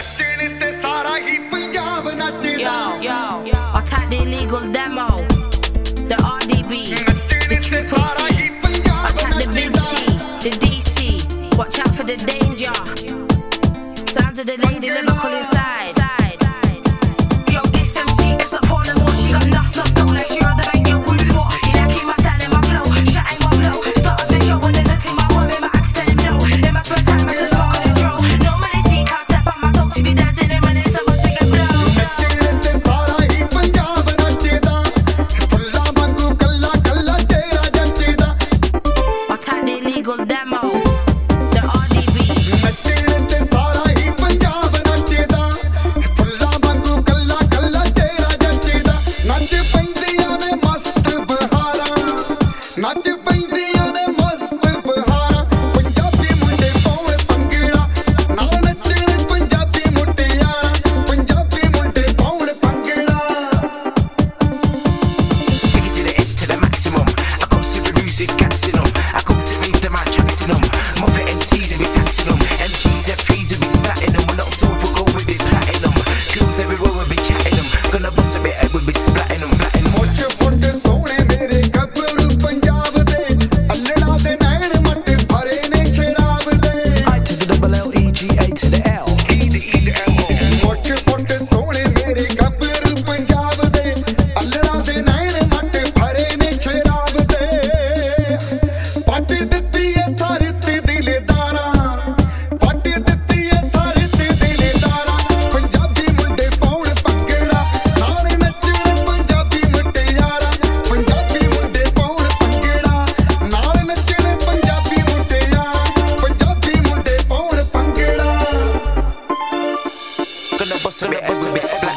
ਨੱਚਣ ਤੇ ਸਾਰਾ ਹੀ ਪੰਜਾਬ ਨੱਚਦਾ the DC watch out for the danger. Sounds of the lady lyrical inside with gas in them. I go to rave them, I chucks in them. Muppet MCs with tax in them. MCs that freeze with satin and when I'm sober going. Send be we be.